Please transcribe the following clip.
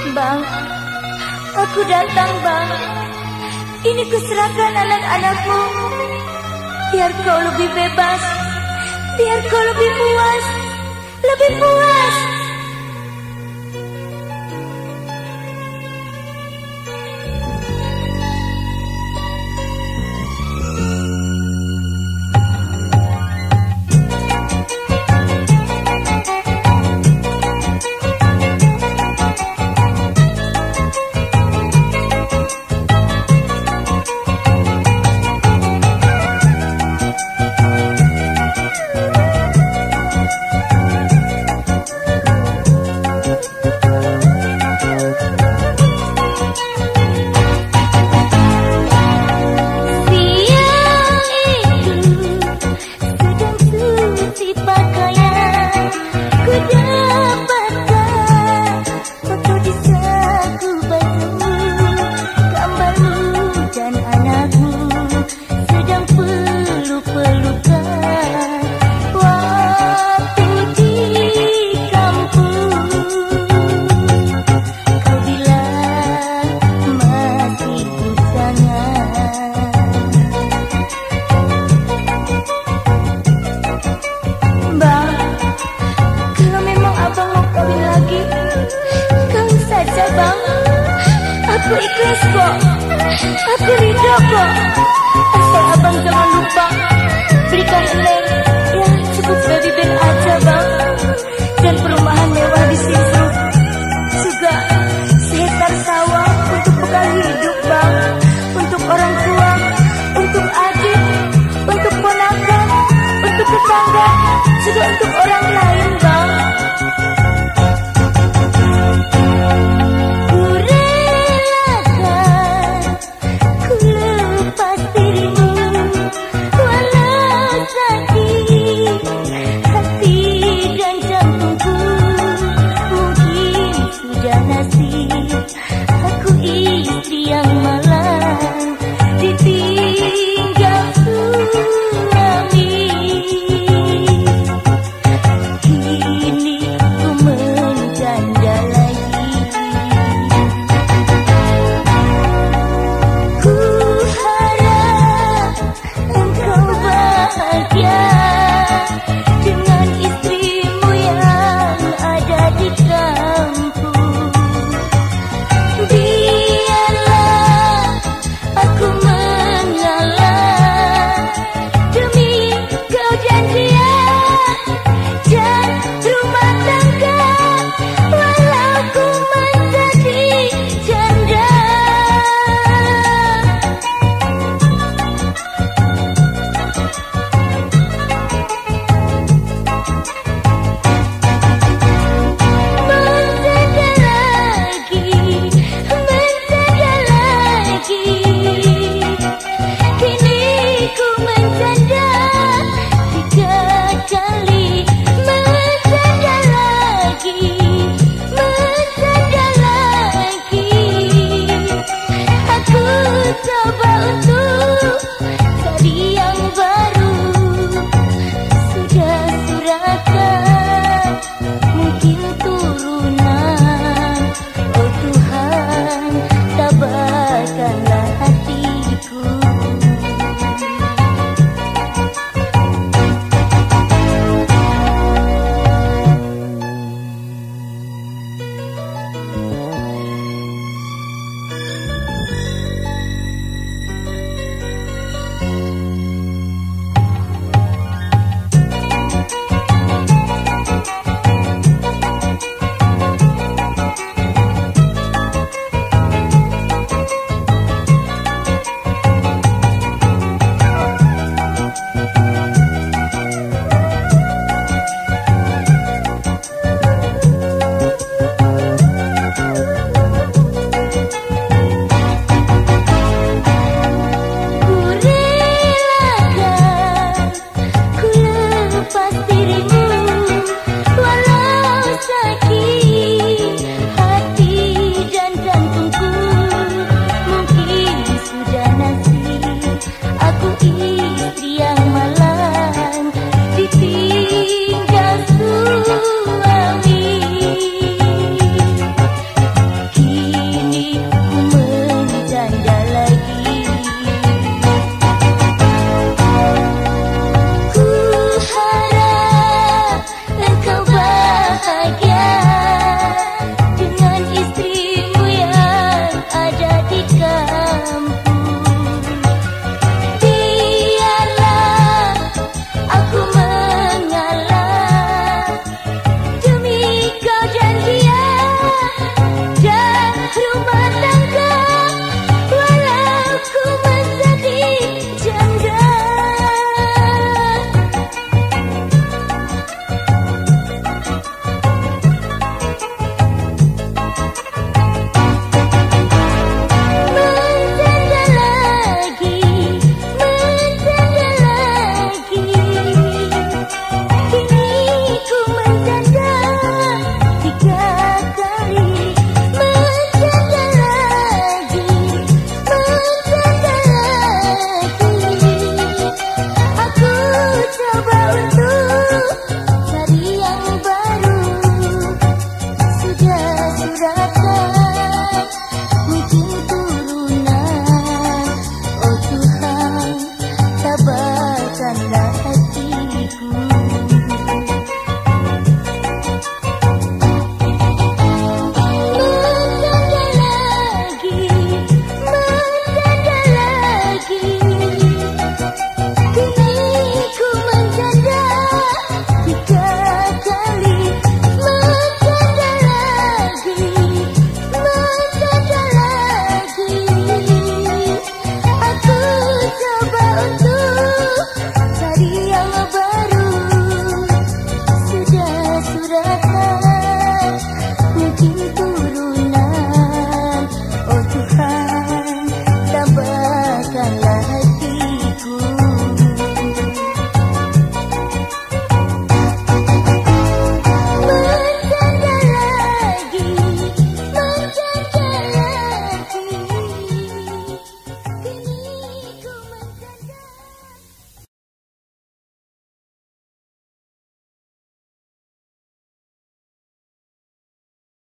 Bang, aku datang bang. Ini kuserahkan anak-anakmu. Biar kau lebih bebas. Biar kau lebih puas. Lebih puas. Aku ikhlas kok Aku ridho kok Asal abang jangan lupa. Berikan eleng Ya cukup baby band aja bang. Dan perumahan mewah di situ. Juga sekitar sawah Untuk bekal hidup bang. Untuk orang tua Untuk adik Untuk ponakan Untuk tetangga. Juga untuk